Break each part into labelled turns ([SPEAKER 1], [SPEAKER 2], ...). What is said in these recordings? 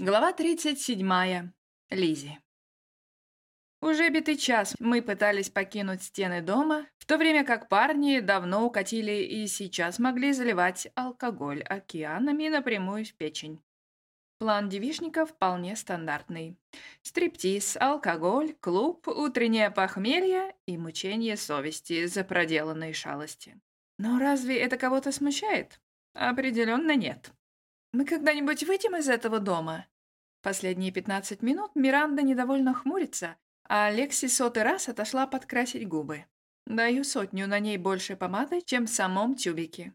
[SPEAKER 1] Глава 37. Лизи. Уже битый час мы пытались покинуть стены дома, в то время как парни давно укатили и сейчас могли заливать алкоголь океанами напрямую в печень. План девишников вполне стандартный. Стриптиз, алкоголь, клуб, утреннее похмелье и мучение совести за проделанные шалости. Но разве это кого-то смущает? Определенно нет. «Мы когда-нибудь выйдем из этого дома?» Последние 15 минут Миранда недовольно хмурится, а Лекси сотый раз отошла подкрасить губы. Даю сотню на ней больше помады, чем в самом тюбике.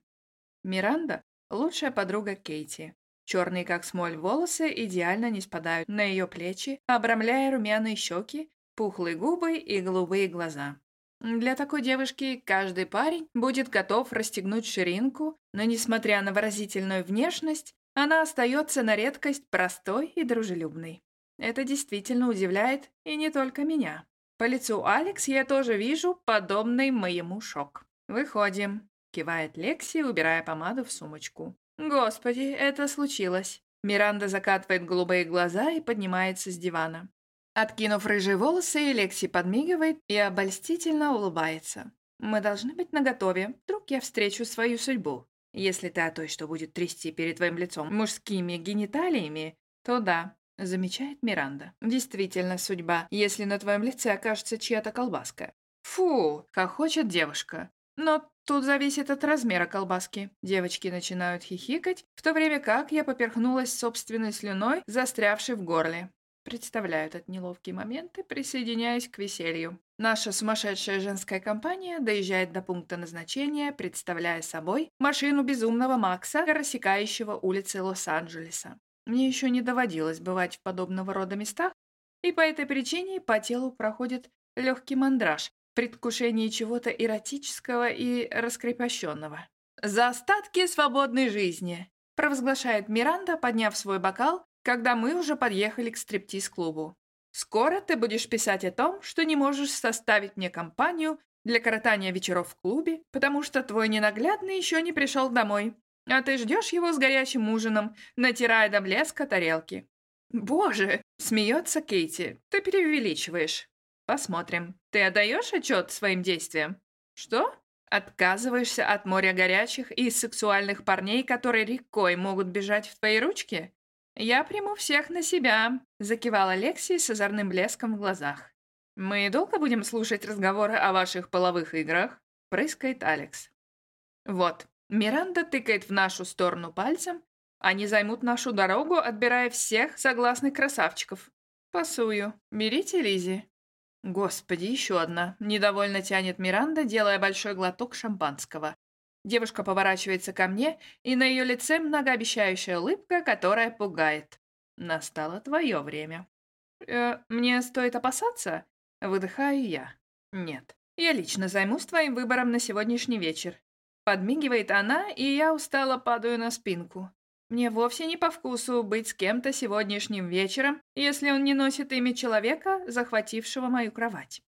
[SPEAKER 1] Миранда — лучшая подруга Кейти. Черные, как смоль, волосы идеально не спадают на ее плечи, обрамляя румяные щеки, пухлые губы и голубые глаза. Для такой девушки каждый парень будет готов расстегнуть ширинку, но, несмотря на выразительную внешность, она остается на редкость простой и дружелюбной. Это действительно удивляет, и не только меня. По лицу Алекс я тоже вижу подобный моему шок. «Выходим», — кивает Лекси, убирая помаду в сумочку. «Господи, это случилось». Миранда закатывает голубые глаза и поднимается с дивана. Откинув рыжие волосы, Лекси подмигивает и обольстительно улыбается. «Мы должны быть наготове. Вдруг я встречу свою судьбу. Если ты о той, что будет трясти перед твоим лицом мужскими гениталиями, то да, замечает Миранда. Действительно судьба, если на твоем лице окажется чья-то колбаска. Фу, как хочет девушка. Но тут зависит от размера колбаски. Девочки начинают хихикать, в то время как я поперхнулась собственной слюной, застрявшей в горле. Представляю этот неловкий момент и присоединяюсь к веселью. Наша сумасшедшая женская компания доезжает до пункта назначения, представляя собой машину безумного Макса, рассекающего улицы Лос-Анджелеса. Мне еще не доводилось бывать в подобного рода местах, и по этой причине по телу проходит легкий мандраж, предвкушение чего-то эротического и раскрепощенного. «За остатки свободной жизни!» провозглашает Миранда, подняв свой бокал когда мы уже подъехали к стриптиз-клубу. «Скоро ты будешь писать о том, что не можешь составить мне компанию для коротания вечеров в клубе, потому что твой ненаглядный еще не пришел домой, а ты ждешь его с горячим ужином, натирая до блеска тарелки». «Боже!» — смеется Кейти. «Ты преувеличиваешь». «Посмотрим. Ты отдаешь отчет своим действиям?» «Что?» Отказываешься от моря горячих и сексуальных парней, которые рекой могут бежать в твои ручки? «Я приму всех на себя», — закивала Лекси с озорным блеском в глазах. «Мы долго будем слушать разговоры о ваших половых играх?» — прыскает Алекс. «Вот, Миранда тыкает в нашу сторону пальцем, они займут нашу дорогу, отбирая всех согласных красавчиков. Пасую. Берите Лизи. Господи, еще одна. Недовольно тянет Миранда, делая большой глоток шампанского. Девушка поворачивается ко мне, и на ее лице многообещающая улыбка, которая пугает. Настало твое время. Э, мне стоит опасаться? Выдыхаю я. Нет. Я лично займусь твоим выбором на сегодняшний вечер. Подмигивает она, и я устало падаю на спинку. Мне вовсе не по вкусу быть с кем-то сегодняшним вечером, если он не носит имя человека, захватившего мою кровать.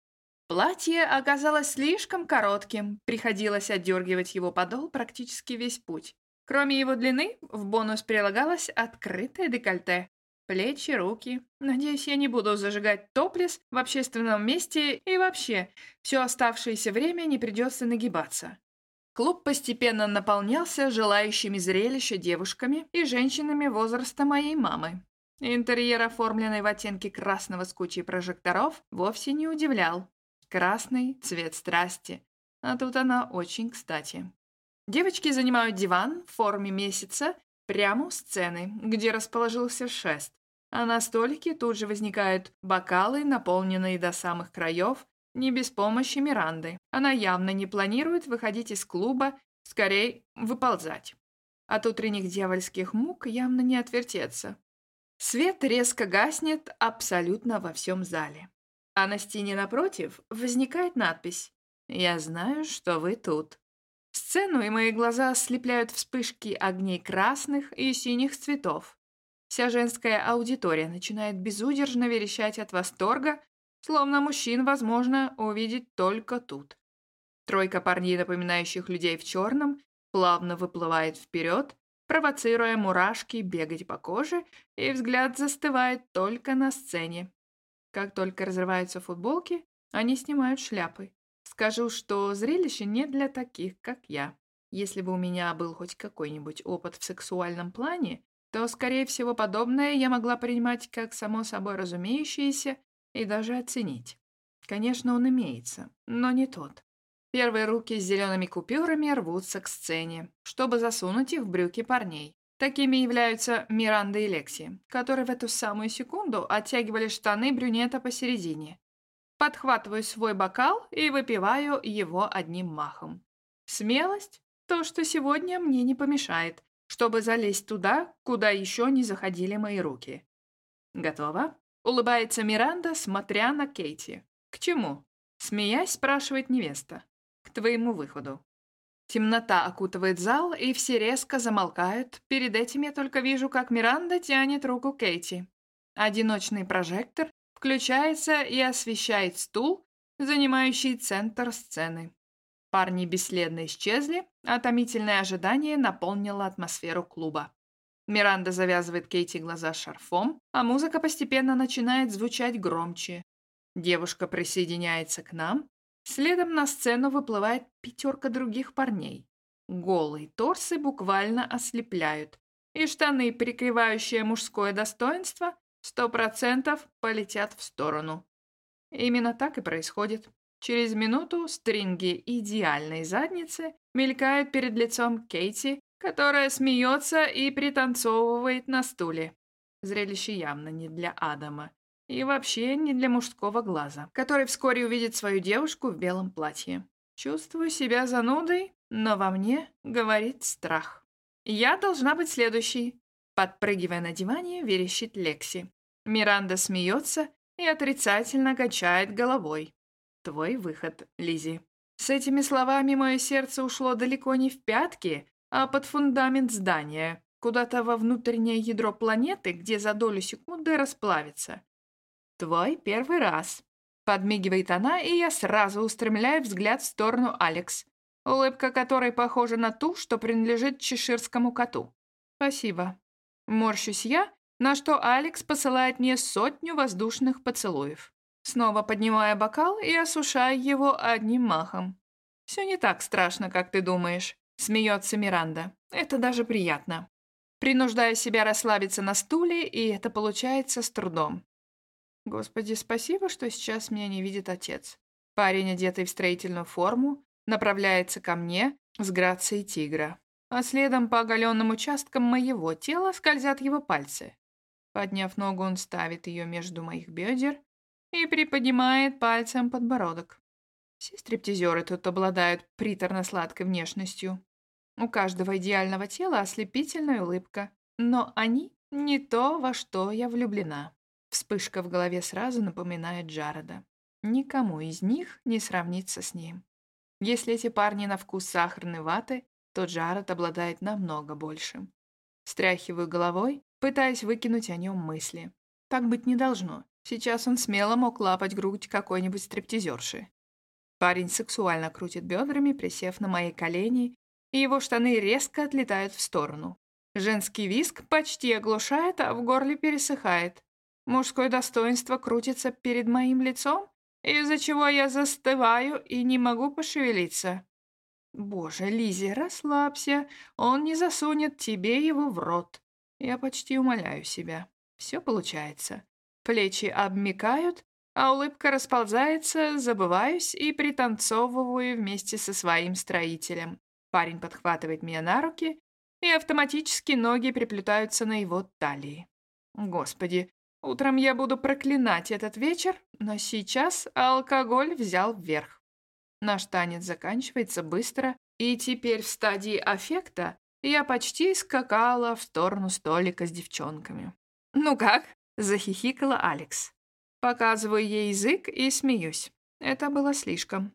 [SPEAKER 1] Платье оказалось слишком коротким, приходилось отдергивать его подол практически весь путь. Кроме его длины, в бонус прилагалось открытое декольте. Плечи, руки. Надеюсь, я не буду зажигать топлес в общественном месте и вообще, все оставшееся время не придется нагибаться. Клуб постепенно наполнялся желающими зрелища девушками и женщинами возраста моей мамы. Интерьер, оформленный в оттенке красного с кучей прожекторов, вовсе не удивлял. Красный цвет страсти. А тут она очень кстати. Девочки занимают диван в форме месяца прямо у сцены, где расположился шест. А на столике тут же возникают бокалы, наполненные до самых краев, не без помощи Миранды. Она явно не планирует выходить из клуба, скорее выползать. От утренних дьявольских мук явно не отвертеться. Свет резко гаснет абсолютно во всем зале. А на стене напротив возникает надпись «Я знаю, что вы тут». Сцену и мои глаза ослепляют вспышки огней красных и синих цветов. Вся женская аудитория начинает безудержно верещать от восторга, словно мужчин возможно увидеть только тут. Тройка парней, напоминающих людей в черном, плавно выплывает вперед, провоцируя мурашки бегать по коже, и взгляд застывает только на сцене. Как только разрываются футболки, они снимают шляпы. Скажу, что зрелище не для таких, как я. Если бы у меня был хоть какой-нибудь опыт в сексуальном плане, то, скорее всего, подобное я могла принимать как само собой разумеющееся и даже оценить. Конечно, он имеется, но не тот. Первые руки с зелеными купюрами рвутся к сцене, чтобы засунуть их в брюки парней. Такими являются Миранда и Лекси, которые в эту самую секунду оттягивали штаны брюнета посередине. Подхватываю свой бокал и выпиваю его одним махом. Смелость – то, что сегодня мне не помешает, чтобы залезть туда, куда еще не заходили мои руки. Готово? Улыбается Миранда, смотря на Кейти. К чему? Смеясь, спрашивает невеста к твоему выходу. Темнота окутывает зал, и все резко замолкают. Перед этим я только вижу, как Миранда тянет руку Кейти. Одиночный прожектор включается и освещает стул, занимающий центр сцены. Парни бесследно исчезли, а томительное ожидание наполнило атмосферу клуба. Миранда завязывает Кейти глаза шарфом, а музыка постепенно начинает звучать громче. Девушка присоединяется к нам, Следом на сцену выплывает пятерка других парней. Голые торсы буквально ослепляют, и штаны, прикрывающие мужское достоинство, сто процентов полетят в сторону. Именно так и происходит. Через минуту стринги идеальной задницы мелькают перед лицом Кейти, которая смеется и пританцовывает на стуле. Зрелище явно не для Адама. И вообще не для мужского глаза, который вскоре увидит свою девушку в белом платье. Чувствую себя занудой, но во мне говорит страх. Я должна быть следующей. Подпрыгивая на диване, верещит Лекси. Миранда смеется и отрицательно качает головой. Твой выход, Лизи. С этими словами мое сердце ушло далеко не в пятки, а под фундамент здания, куда-то во внутреннее ядро планеты, где за долю секунды расплавится. «Твой первый раз», — подмигивает она, и я сразу устремляю взгляд в сторону Алекс, улыбка которой похожа на ту, что принадлежит чеширскому коту. «Спасибо». Морщусь я, на что Алекс посылает мне сотню воздушных поцелуев. Снова поднимая бокал и осушая его одним махом. «Все не так страшно, как ты думаешь», — смеется Миранда. «Это даже приятно». Принуждаю себя расслабиться на стуле, и это получается с трудом. Господи, спасибо, что сейчас меня не видит отец. Парень, одетый в строительную форму, направляется ко мне с грацией тигра, а следом по оголенным участкам моего тела скользят его пальцы. Подняв ногу, он ставит ее между моих бедер и приподнимает пальцем подбородок. Все стриптизеры тут обладают приторно-сладкой внешностью. У каждого идеального тела ослепительная улыбка, но они не то, во что я влюблена. Вспышка в голове сразу напоминает Джареда. Никому из них не сравнится с ним. Если эти парни на вкус сахарной ваты, то Джаред обладает намного большим. Стряхиваю головой, пытаясь выкинуть о нем мысли. Так быть не должно. Сейчас он смело мог лапать грудь какой-нибудь стриптизерши. Парень сексуально крутит бедрами, присев на мои колени, и его штаны резко отлетают в сторону. Женский виск почти оглушает, а в горле пересыхает. Мужское достоинство крутится перед моим лицом, из-за чего я застываю и не могу пошевелиться. Боже, Лизи, расслабься, он не засунет тебе его в рот. Я почти умоляю себя. Все получается. Плечи обмикают, а улыбка расползается, забываюсь и пританцовываю вместе со своим строителем. Парень подхватывает меня на руки, и автоматически ноги приплетаются на его талии. Господи, Утром я буду проклинать этот вечер, но сейчас алкоголь взял вверх. Наш танец заканчивается быстро, и теперь в стадии аффекта я почти скакала в сторону столика с девчонками. «Ну как?» – захихикала Алекс. Показываю ей язык и смеюсь. Это было слишком.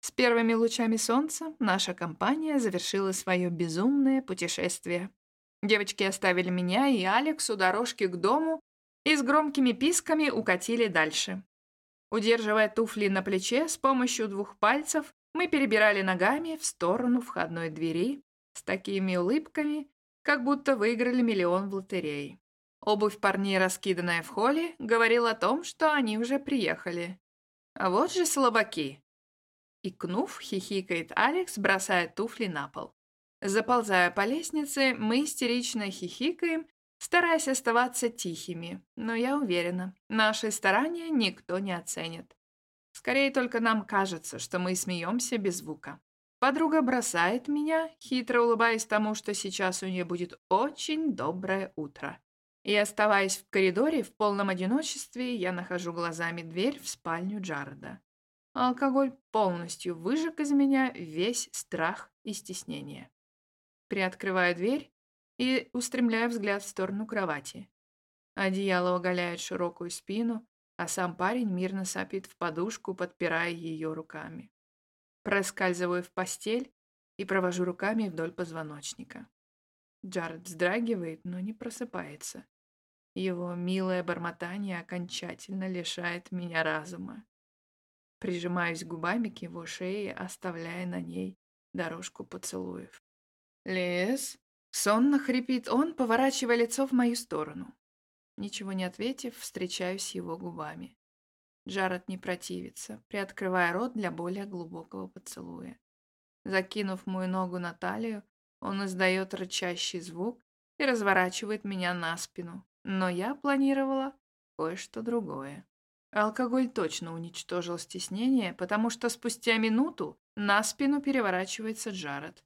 [SPEAKER 1] С первыми лучами солнца наша компания завершила свое безумное путешествие. Девочки оставили меня и Алекс у дорожки к дому, и с громкими писками укатили дальше. Удерживая туфли на плече, с помощью двух пальцев мы перебирали ногами в сторону входной двери с такими улыбками, как будто выиграли миллион в лотерее. Обувь парней, раскиданная в холле, говорила о том, что они уже приехали. А вот же слабаки. Икнув, хихикает Алекс, бросая туфли на пол. Заползая по лестнице, мы истерично хихикаем, стараясь оставаться тихими, но я уверена, наши старания никто не оценит. Скорее только нам кажется, что мы смеемся без звука. Подруга бросает меня, хитро улыбаясь тому, что сейчас у нее будет очень доброе утро. И оставаясь в коридоре в полном одиночестве, я нахожу глазами дверь в спальню Джареда. Алкоголь полностью выжег из меня весь страх и стеснение. Приоткрываю дверь и устремляю взгляд в сторону кровати. Одеяло оголяет широкую спину, а сам парень мирно сопит в подушку, подпирая ее руками. Проскальзываю в постель и провожу руками вдоль позвоночника. Джаред вздрагивает, но не просыпается. Его милое бормотание окончательно лишает меня разума. Прижимаюсь губами к его шее, оставляя на ней дорожку поцелуев. «Лес?» Сонно хрипит он, поворачивая лицо в мою сторону. Ничего не ответив, встречаюсь его губами. Джаред не противится, приоткрывая рот для более глубокого поцелуя. Закинув мою ногу на талию, он издает рычащий звук и разворачивает меня на спину. Но я планировала кое-что другое. Алкоголь точно уничтожил стеснение, потому что спустя минуту на спину переворачивается Джаред.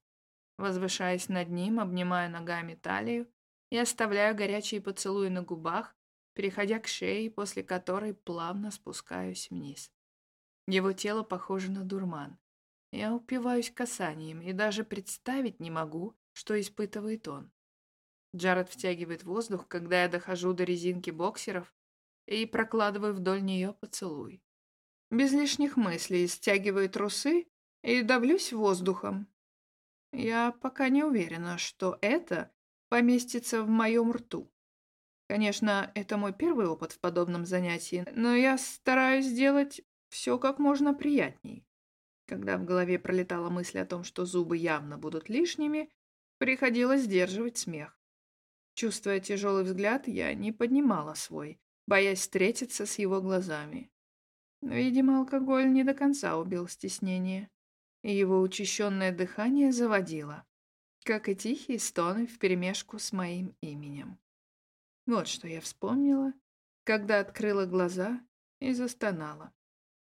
[SPEAKER 1] Возвышаясь над ним, обнимая ногами талию и оставляю горячие поцелуи на губах, переходя к шее, после которой плавно спускаюсь вниз. Его тело похоже на дурман. Я упиваюсь касанием и даже представить не могу, что испытывает он. Джаред втягивает воздух, когда я дохожу до резинки боксеров и прокладываю вдоль нее поцелуй. Без лишних мыслей стягиваю трусы и давлюсь воздухом. Я пока не уверена, что это поместится в моем рту. Конечно, это мой первый опыт в подобном занятии, но я стараюсь сделать все как можно приятней. Когда в голове пролетала мысль о том, что зубы явно будут лишними, приходилось сдерживать смех. Чувствуя тяжелый взгляд, я не поднимала свой, боясь встретиться с его глазами. Видимо, алкоголь не до конца убил стеснение, его учащенное дыхание заводило, как и тихие стоны вперемешку с моим именем. Вот что я вспомнила, когда открыла глаза и застонала.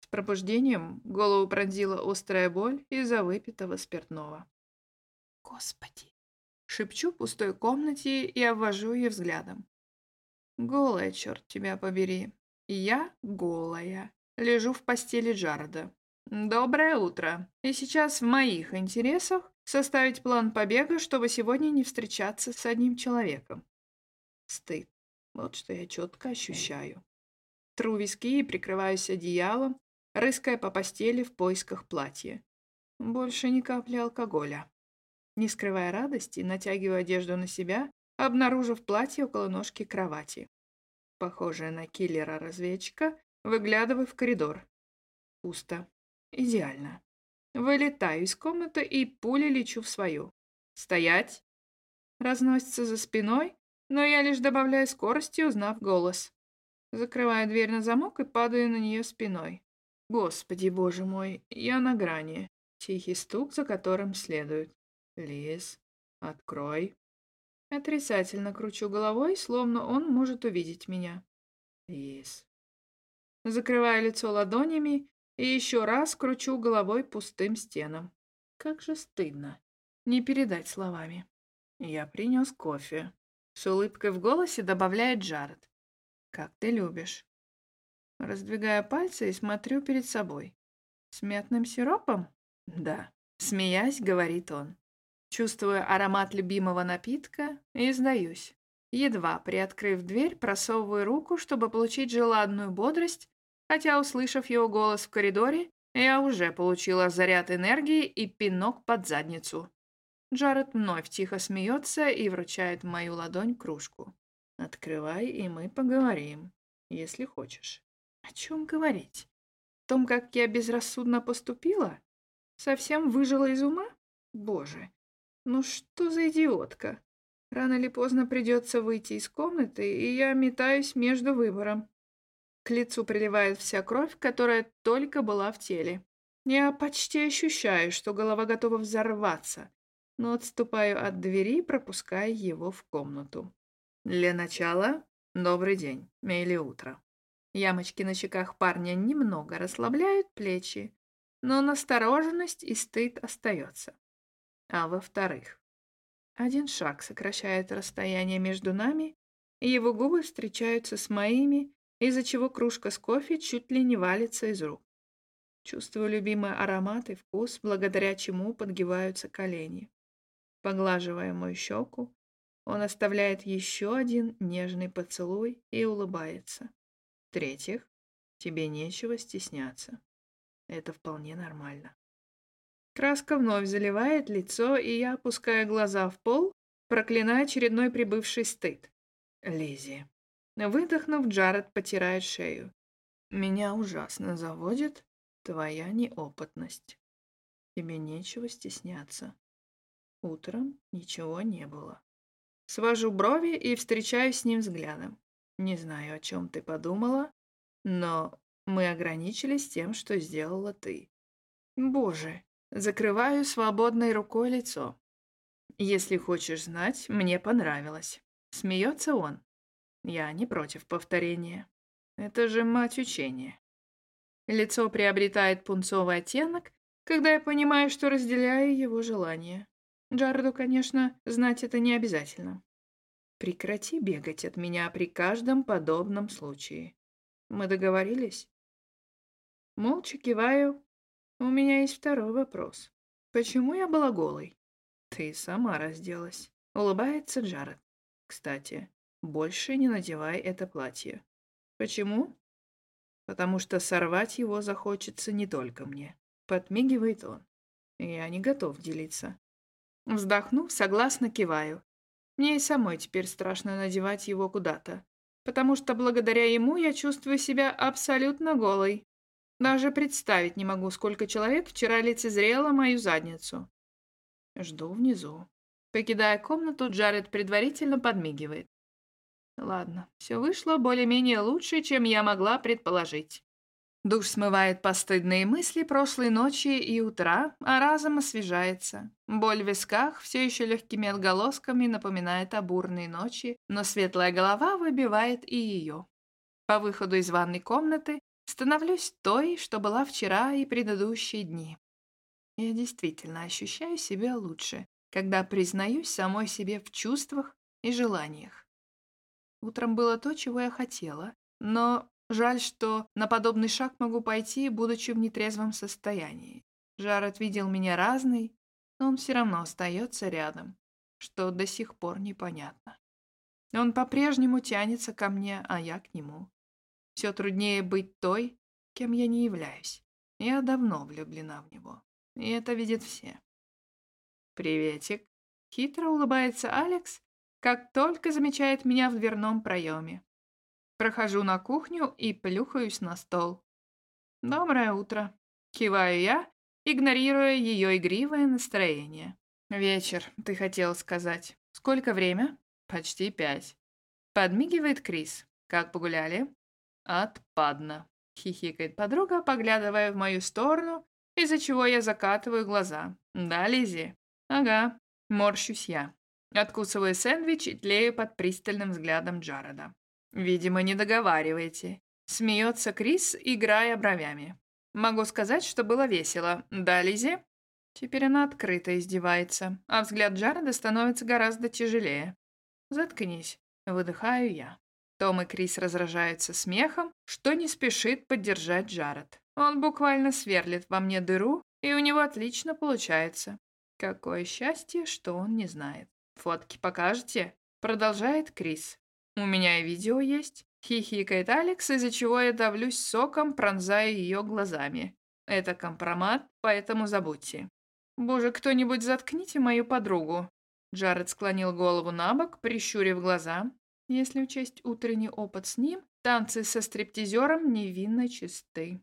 [SPEAKER 1] С пробуждением голову пронзила острая боль из-за выпитого спиртного. Господи! Шепчу в пустой комнате и обвожу ее взглядом. Голая, черт тебя побери. Я голая. Лежу в постели Джареда. Доброе утро. И сейчас в моих интересах составить план побега, чтобы сегодня не встречаться с одним человеком. Стыд. Вот что я четко ощущаю. Тру виски и прикрываюсь одеялом, рыская по постели в поисках платья. Больше ни капли алкоголя. Не скрывая радости, натягиваю одежду на себя, обнаружив платье около ножки кровати. Похожая на киллера-разведчика, выглядываю в коридор. Пусто. Идеально. Вылетаю из комнаты и пулей лечу в свою. «Стоять!» Разносится за спиной, но я лишь добавляю скорости, узнав голос. Закрываю дверь на замок и падаю на нее спиной. Господи, боже мой, я на грани. Тихий стук, за которым следует. Лиз, открой. Отрицательно кручу головой, словно он может увидеть меня. Лиз. Закрываю лицо ладонями и еще раз кручу головой пустым стенам. Как же стыдно. Не передать словами. Я принес кофе. С улыбкой в голосе добавляет Джаред. «Как ты любишь». Раздвигая пальцы и смотрю перед собой. «С мятным сиропом?» «Да». Смеясь, говорит он. Чувствую аромат любимого напитка и сдаюсь. Едва приоткрыв дверь, просовываю руку, чтобы получить желанную бодрость, хотя, услышав его голос в коридоре, я уже получила заряд энергии и пинок под задницу. Джаред вновь тихо смеется и вручает в мою ладонь кружку. «Открывай, и мы поговорим, если хочешь». «О чем говорить? О том, как я безрассудно поступила? Совсем выжила из ума? Боже, ну что за идиотка? Рано или поздно придется выйти из комнаты, и я метаюсь между выбором. К лицу приливает вся кровь, которая только была в теле. Я почти ощущаю, что голова готова взорваться, но отступаю от двери, пропуская его в комнату. Для начала добрый день или утро. Ямочки на щеках парня немного расслабляют плечи, но настороженность и стыд остается. А во-вторых, один шаг сокращает расстояние между нами, и его губы встречаются с моими, из-за чего кружка с кофе чуть ли не валится из рук. Чувствую любимый аромат и вкус, благодаря чему подгибаются колени. Поглаживая мою щеку, он оставляет еще один нежный поцелуй и улыбается. В-третьих, тебе нечего стесняться. Это вполне нормально. Краска вновь заливает лицо, и я опускаю глаза в пол, проклиная очередной прибывший стыд. Лизи. Выдохнув, Джаред потирает шею. Меня ужасно заводит твоя неопытность. Тебе нечего стесняться. Утром ничего не было. Свожу брови и встречаюсь с ним взглядом. Не знаю, о чем ты подумала, но мы ограничились тем, что сделала ты. Боже, закрываю свободной рукой лицо. Если хочешь знать, мне понравилось. Смеется он. Я не против повторения. Это же мать учения. Лицо приобретает пунцовый оттенок, когда я понимаю, что разделяю его желание. Джареду, конечно, знать это не обязательно. Прекрати бегать от меня при каждом подобном случае. Мы договорились? Молча киваю. У меня есть второй вопрос. Почему я была голой? Ты сама разделась. Улыбается Джаред. Кстати, больше не надевай это платье. Почему? Потому что сорвать его захочется не только мне. Подмигивает он. Я не готов делиться. Вздохнув, согласно киваю. Мне и самой теперь страшно надевать его куда-то, потому что благодаря ему я чувствую себя абсолютно голой. Даже представить не могу, сколько человек вчера лицезрело мою задницу. Жду внизу. Покидая комнату, Джаред предварительно подмигивает. Ладно, все вышло более-менее лучше, чем я могла предположить. Душ смывает постыдные мысли прошлой ночи и утра, а разом освежается. Боль в висках все еще легкими отголосками напоминает о бурной ночи, но светлая голова выбивает и ее. По выходу из ванной комнаты становлюсь той, что была вчера и предыдущие дни. Я действительно ощущаю себя лучше, когда признаюсь самой себе в чувствах и желаниях. Утром было то, чего я хотела, но Жаль, что на подобный шаг могу пойти, будучи в нетрезвом состоянии. Жаред видел меня разной, но он все равно остается рядом, что до сих пор непонятно. Он по-прежнему тянется ко мне, а я к нему. Все труднее быть той, кем я не являюсь. Я давно влюблена в него, и это видят все. «Приветик», — хитро улыбается Алекс, как только замечает меня в дверном проеме. Прохожу на кухню и плюхаюсь на стол. «Доброе утро», — киваю я, игнорируя ее игривое настроение. «Вечер, ты хотел сказать. Сколько время?» «Почти пять». Подмигивает Крис. «Как погуляли?» «Отпадно», — хихикает подруга, поглядывая в мою сторону, из-за чего я закатываю глаза. «Да, Лизи?» «Ага». Морщусь я. Откусываю сэндвич и тлею под пристальным взглядом Джареда. «Видимо, не договариваете», — смеется Крис, играя бровями. «Могу сказать, что было весело. Да, Лизи?» Теперь она открыто издевается, а взгляд Джареда становится гораздо тяжелее. «Заткнись», — выдыхаю я. Том и Крис разражаются смехом, что не спешит поддержать Джаред. Он буквально сверлит во мне дыру, и у него отлично получается. Какое счастье, что он не знает. «Фотки покажете?» — продолжает Крис. У меня и видео есть. Хихикает Алекс, из-за чего я давлюсь соком, пронзая ее глазами. Это компромат, поэтому забудьте. Боже, кто-нибудь заткните мою подругу. Джаред склонил голову на бок, прищурив глаза. Если учесть утренний опыт с ним, танцы со стриптизером невинно чисты.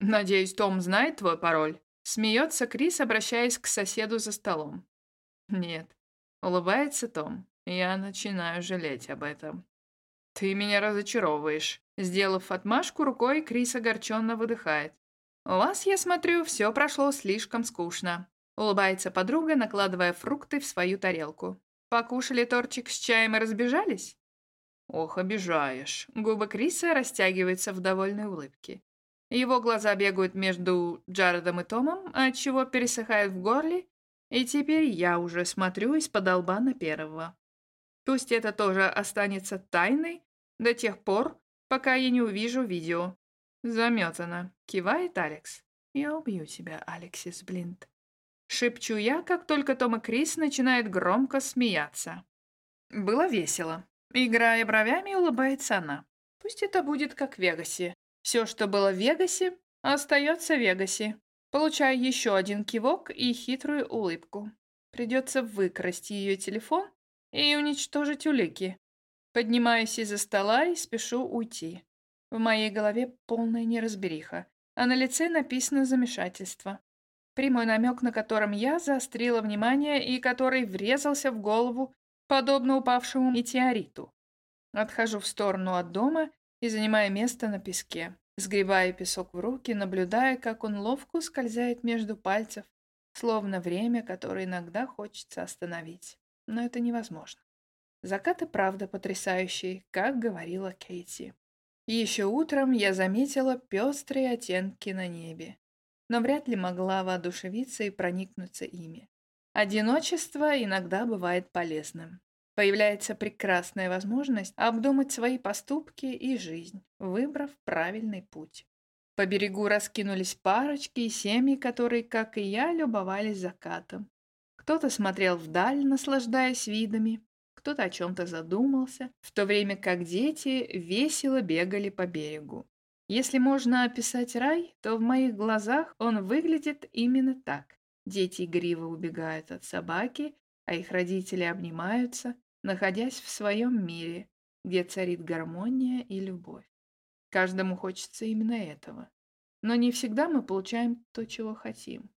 [SPEAKER 1] «Надеюсь, Том знает твой пароль?» Смеется Крис, обращаясь к соседу за столом. «Нет». Улыбается Том. Я начинаю жалеть об этом. Ты меня разочаровываешь. Сделав отмашку рукой, Крис огорченно выдыхает. «У вас, я смотрю, все прошло слишком скучно», — улыбается подруга, накладывая фрукты в свою тарелку. «Покушали торчик с чаем и разбежались?» «Ох, обижаешь». Губы Криса растягиваются в довольной улыбке. Его глаза бегают между Джаредом и Томом, отчего пересыхают в горле, и теперь я уже смотрю из-под лба на первого. Пусть это тоже останется тайной до тех пор, пока я не увижу видео. Заметано. Кивает Алекс. Я убью тебя, Алексис Блинт. Шепчу я, как только Том и Крис начинают громко смеяться. Было весело. Играя бровями, улыбается она. Пусть это будет как в Вегасе. Все, что было в Вегасе, остается в Вегасе. Получаю еще один кивок и хитрую улыбку. Придется выкрасть ее телефон и уничтожить улики. Поднимаюсь из-за стола и спешу уйти. В моей голове полная неразбериха, а на лице написано замешательство. Прямой намек, на котором я заострила внимание и который врезался в голову подобно упавшему метеориту. Отхожу в сторону от дома и занимаю место на песке, сгребая песок в руки, наблюдая, как он ловко скользает между пальцев, словно время, которое иногда хочется остановить. Но это невозможно. Закат и правда потрясающий, как говорила Кейти. еще утром я заметила пестрые оттенки на небе, но вряд ли могла воодушевиться и проникнуться ими. Одиночество иногда бывает полезным. Появляется прекрасная возможность обдумать свои поступки и жизнь, выбрав правильный путь. По берегу раскинулись парочки и семьи, которые, как и я, любовались закатом. Кто-то смотрел вдаль, наслаждаясь видами, кто-то о чем-то задумался, в то время как дети весело бегали по берегу. Если можно описать рай, то в моих глазах он выглядит именно так. Дети игриво убегают от собаки, а их родители обнимаются, находясь в своем мире, где царит гармония и любовь. Каждому хочется именно этого. Но не всегда мы получаем то, чего хотим.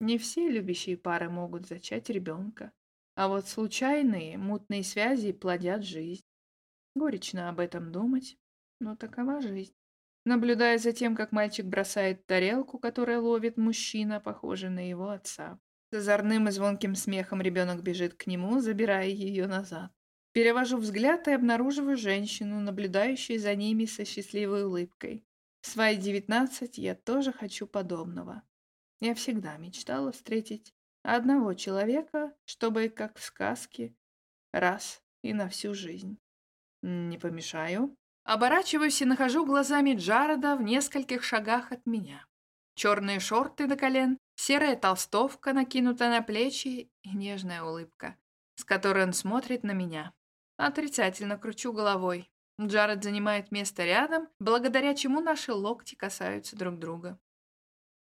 [SPEAKER 1] Не все любящие пары могут зачать ребенка, а вот случайные, мутные связи плодят жизнь. Горечно об этом думать, но такова жизнь. Наблюдая за тем, как мальчик бросает тарелку, которая ловит мужчина, похожий на его отца. С озорным и звонким смехом ребенок бежит к нему, забирая ее назад. Перевожу взгляд и обнаруживаю женщину, наблюдающую за ними со счастливой улыбкой. В свои девятнадцать я тоже хочу подобного. Я всегда мечтала встретить одного человека, чтобы, как в сказке, раз и на всю жизнь. Не помешаю. Оборачиваюсь и нахожу глазами Джареда в нескольких шагах от меня. Черные шорты до колен, серая толстовка, накинутая на плечи и нежная улыбка, с которой он смотрит на меня. Отрицательно кручу головой. Джаред занимает место рядом, благодаря чему наши локти касаются друг друга.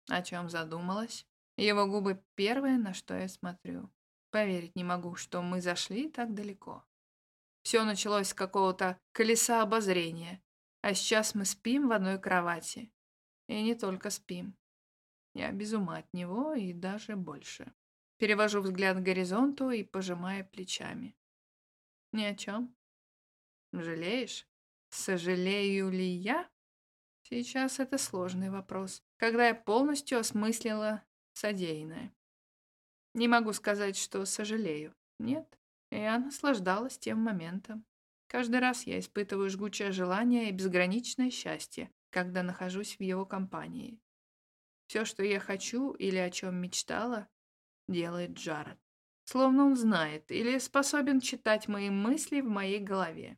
[SPEAKER 1] О чем задумалась? Его губы первое, на что я смотрю. Поверить не могу, что мы зашли так далеко. Все началось с какого-то колеса обозрения, а сейчас мы спим в одной кровати. И не только спим. Я без ума от него и даже больше. Перевожу взгляд к горизонту и пожимаю плечами. Ни о чем. Жалеешь? Сожалею ли я? Сейчас это сложный вопрос, когда я полностью осмыслила содеянное. Не могу сказать, что сожалею. Нет, я наслаждалась тем моментом. Каждый раз я испытываю жгучее желание и безграничное счастье, когда нахожусь в его компании. Все, что я хочу или о чем мечтала, делает Джаред. Словно он знает или способен читать мои мысли в моей голове.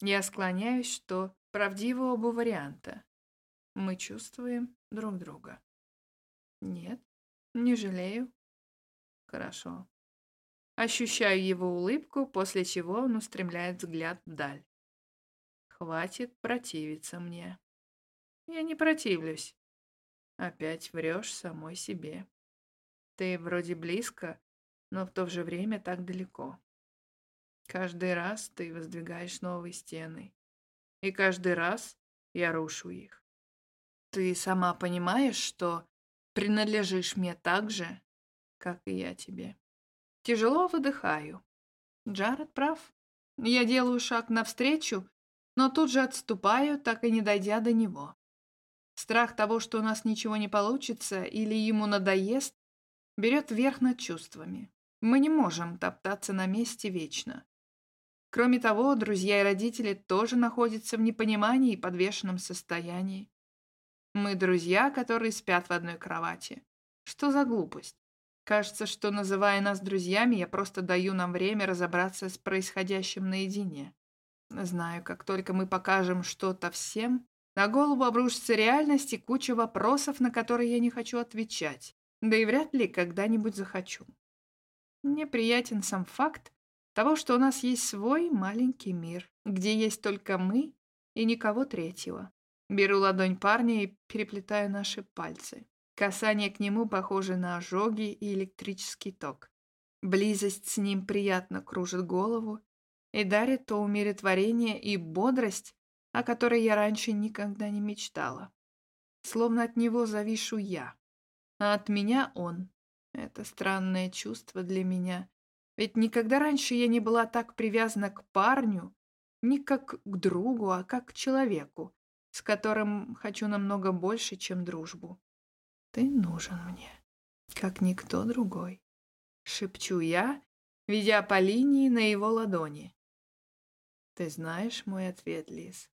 [SPEAKER 1] Я склоняюсь, что правдивы оба варианта. Мы чувствуем друг друга. Нет, не жалею. Хорошо. Ощущаю его улыбку, после чего он устремляет взгляд вдаль. Хватит противиться мне. Я не противлюсь. Опять врешь самой себе. Ты вроде близко, но в то же время так далеко. Каждый раз ты воздвигаешь новые стены. И каждый раз я рушу их. Ты сама понимаешь, что принадлежишь мне так же, как и я тебе. Тяжело выдыхаю. Джаред прав. Я делаю шаг навстречу, но тут же отступаю, так и не дойдя до него. Страх того, что у нас ничего не получится или ему надоест, берет верх над чувствами. Мы не можем топтаться на месте вечно. Кроме того, друзья и родители тоже находятся в непонимании и подвешенном состоянии. Мы друзья, которые спят в одной кровати. Что за глупость? Кажется, что, называя нас друзьями, я просто даю нам время разобраться с происходящим наедине. Знаю, как только мы покажем что-то всем, на голову обрушится реальность и куча вопросов, на которые я не хочу отвечать. Да и вряд ли когда-нибудь захочу. Мне приятен сам факт того, что у нас есть свой маленький мир, где есть только мы и никого третьего. Беру ладонь парня и переплетаю наши пальцы. Касание к нему похоже на ожоги и электрический ток. Близость с ним приятно кружит голову и дарит то умиротворение и бодрость, о которой я раньше никогда не мечтала. Словно от него завишу я, а от меня он. Это странное чувство для меня, ведь никогда раньше я не была так привязана к парню, не как к другу, а как к человеку, с которым хочу намного больше, чем дружбу. Ты нужен мне, как никто другой. Шепчу я, ведя по линии на его ладони. Ты знаешь мой ответ, Лиз.